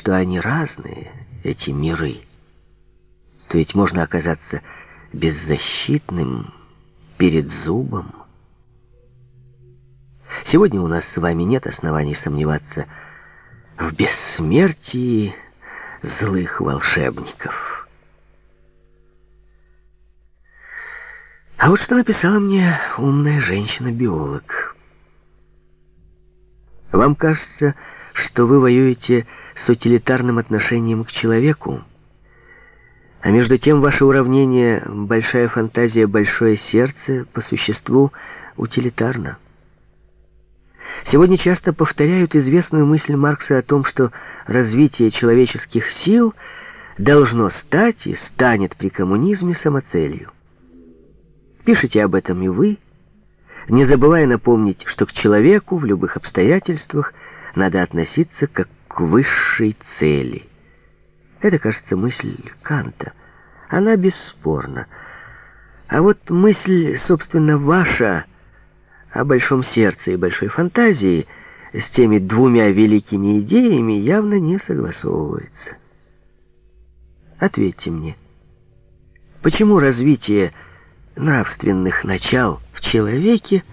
что они разные, эти миры, то ведь можно оказаться беззащитным перед зубом. Сегодня у нас с вами нет оснований сомневаться в бессмертии злых волшебников. А вот что написала мне умная женщина-биолог. Вам кажется, что вы воюете с утилитарным отношением к человеку, а между тем ваше уравнение «большая фантазия, большое сердце» по существу утилитарно. Сегодня часто повторяют известную мысль Маркса о том, что развитие человеческих сил должно стать и станет при коммунизме самоцелью. Пишите об этом и вы, не забывая напомнить, что к человеку в любых обстоятельствах надо относиться как к высшей цели. Это, кажется, мысль Канта. Она бесспорна. А вот мысль, собственно, ваша о большом сердце и большой фантазии с теми двумя великими идеями явно не согласовывается. Ответьте мне, почему развитие нравственных начал в человеке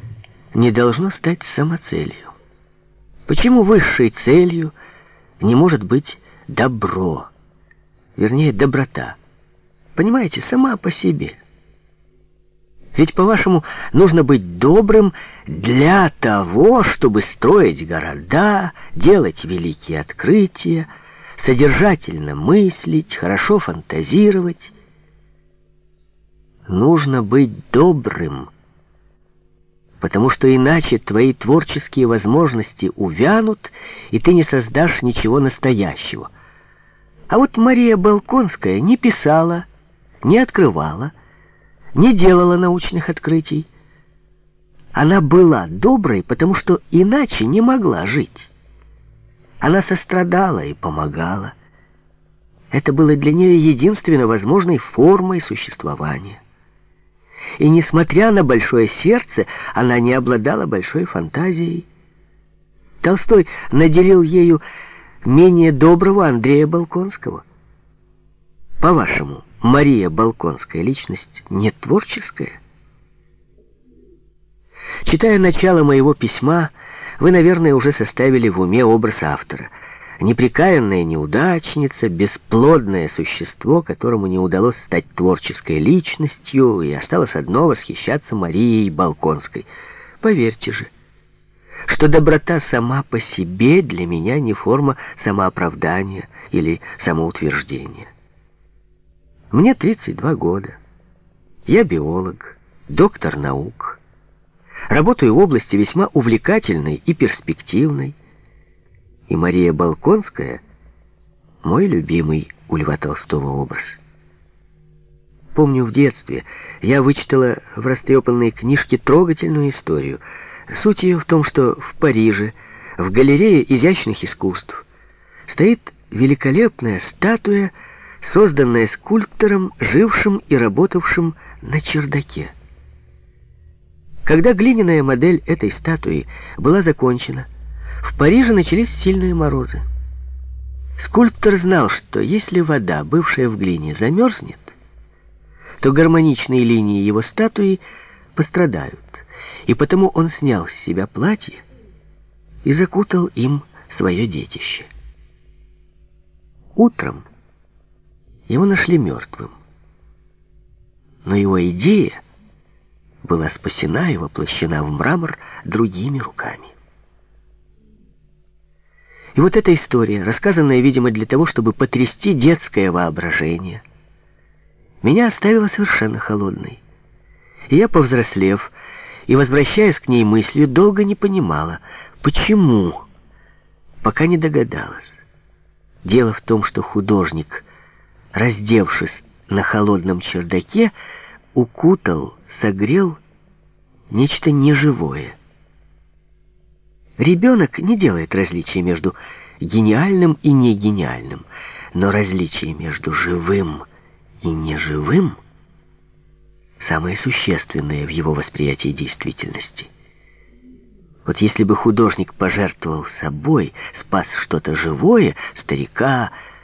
не должно стать самоцелью? Почему высшей целью не может быть добро, вернее, доброта? Понимаете, сама по себе – ведь, по-вашему, нужно быть добрым для того, чтобы строить города, делать великие открытия, содержательно мыслить, хорошо фантазировать. Нужно быть добрым, потому что иначе твои творческие возможности увянут, и ты не создашь ничего настоящего. А вот Мария Балконская не писала, не открывала, не делала научных открытий. Она была доброй, потому что иначе не могла жить. Она сострадала и помогала. Это было для нее единственно возможной формой существования. И несмотря на большое сердце, она не обладала большой фантазией. Толстой наделил ею менее доброго Андрея Балконского. По-вашему, Мария Балконская личность не творческая? Читая начало моего письма, вы, наверное, уже составили в уме образ автора. Неприкаянная неудачница, бесплодное существо, которому не удалось стать творческой личностью, и осталось одно восхищаться Марией Балконской. Поверьте же, что доброта сама по себе для меня не форма самооправдания или самоутверждения. Мне 32 года. Я биолог, доктор наук. Работаю в области весьма увлекательной и перспективной. И Мария Балконская — мой любимый у Льва Толстого образ. Помню, в детстве я вычитала в растрепанной книжке трогательную историю. Суть ее в том, что в Париже, в галерее изящных искусств, стоит великолепная статуя созданная скульптором, жившим и работавшим на чердаке. Когда глиняная модель этой статуи была закончена, в Париже начались сильные морозы. Скульптор знал, что если вода, бывшая в глине, замерзнет, то гармоничные линии его статуи пострадают, и потому он снял с себя платье и закутал им свое детище. Утром его нашли мертвым. Но его идея была спасена и воплощена в мрамор другими руками. И вот эта история, рассказанная, видимо, для того, чтобы потрясти детское воображение, меня оставила совершенно холодной. И я, повзрослев и возвращаясь к ней мыслью, долго не понимала, почему, пока не догадалась. Дело в том, что художник — раздевшись на холодном чердаке, укутал, согрел нечто неживое. Ребенок не делает различия между гениальным и негениальным, но различие между живым и неживым самое существенное в его восприятии действительности. Вот если бы художник пожертвовал собой, спас что-то живое, старика,